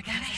I got it.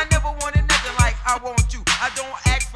I never wanted nothing like I want you. I don't ask.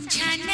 chana